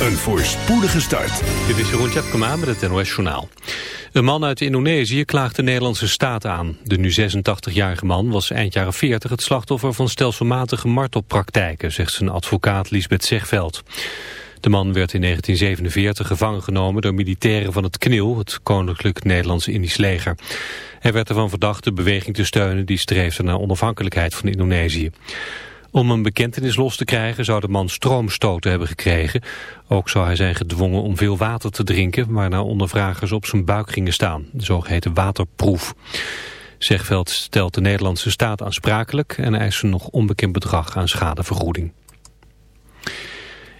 een voorspoedige start. Dit is Jeroen Tjepkema met het NOS Journaal. Een man uit Indonesië klaagt de Nederlandse staat aan. De nu 86-jarige man was eind jaren 40 het slachtoffer van stelselmatige martelpraktijken, zegt zijn advocaat Lisbeth Zegveld. De man werd in 1947 gevangen genomen door militairen van het KNIL, het Koninklijk Nederlands-Indisch leger. Hij werd ervan verdacht de beweging te steunen die streefde naar onafhankelijkheid van Indonesië. Om een bekentenis los te krijgen zou de man stroomstoten hebben gekregen. Ook zou hij zijn gedwongen om veel water te drinken... waarna ondervragers op zijn buik gingen staan. De zogeheten waterproef. Zegveld stelt de Nederlandse staat aansprakelijk... en eist een nog onbekend bedrag aan schadevergoeding.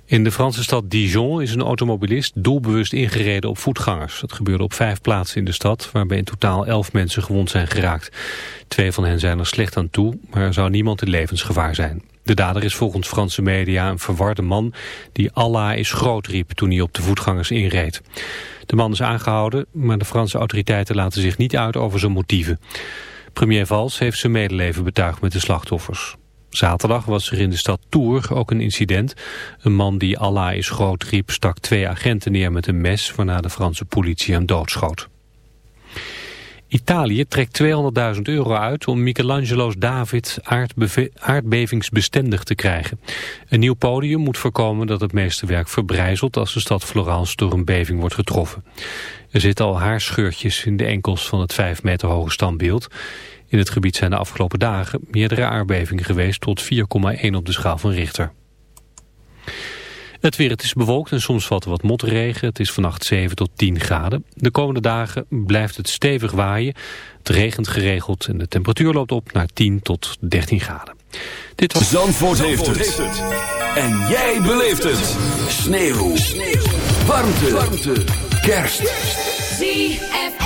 In de Franse stad Dijon is een automobilist doelbewust ingereden op voetgangers. Dat gebeurde op vijf plaatsen in de stad, waarbij in totaal elf mensen gewond zijn geraakt. Twee van hen zijn er slecht aan toe, maar er zou niemand in levensgevaar zijn. De dader is volgens Franse media een verwarde man die Allah is groot riep toen hij op de voetgangers inreed. De man is aangehouden, maar de Franse autoriteiten laten zich niet uit over zijn motieven. Premier Valls heeft zijn medeleven betuigd met de slachtoffers. Zaterdag was er in de stad Tours ook een incident. Een man die Allah is groot riep stak twee agenten neer met een mes... waarna de Franse politie hem doodschoot. Italië trekt 200.000 euro uit om Michelangelo's David aardbevingsbestendig te krijgen. Een nieuw podium moet voorkomen dat het meeste werk verbrijzelt als de stad Florence door een beving wordt getroffen. Er zitten al haarscheurtjes in de enkels van het 5 meter hoge standbeeld. In het gebied zijn de afgelopen dagen meerdere aardbevingen geweest tot 4,1 op de schaal van Richter. Het weer, het is bewolkt en soms valt er wat motregen. Het is vannacht 7 tot 10 graden. De komende dagen blijft het stevig waaien. Het regent geregeld en de temperatuur loopt op naar 10 tot 13 graden. Dit was... Zandvoort, heeft, het. En jij beleeft het. Sneeuw. Sneeuw. Warmte. Warmte. Kerst. ZFM.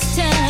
sister.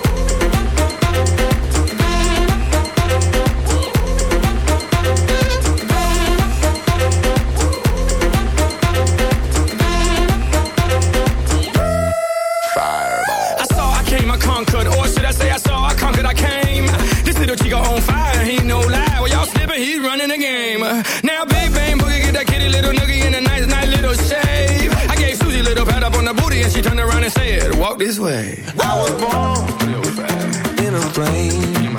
way. I was born real bad. in a plane.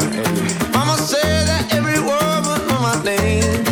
Mama said that every word was my name.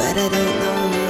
But I don't know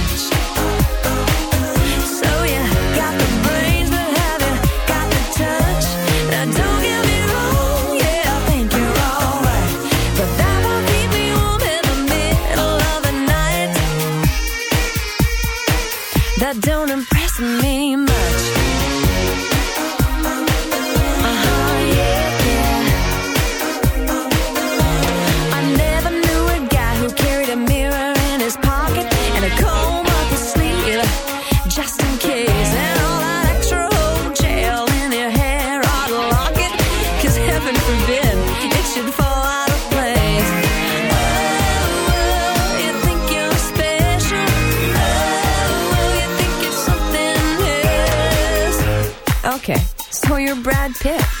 don't impress me. Brad Pitt.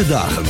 Dagene Dagen.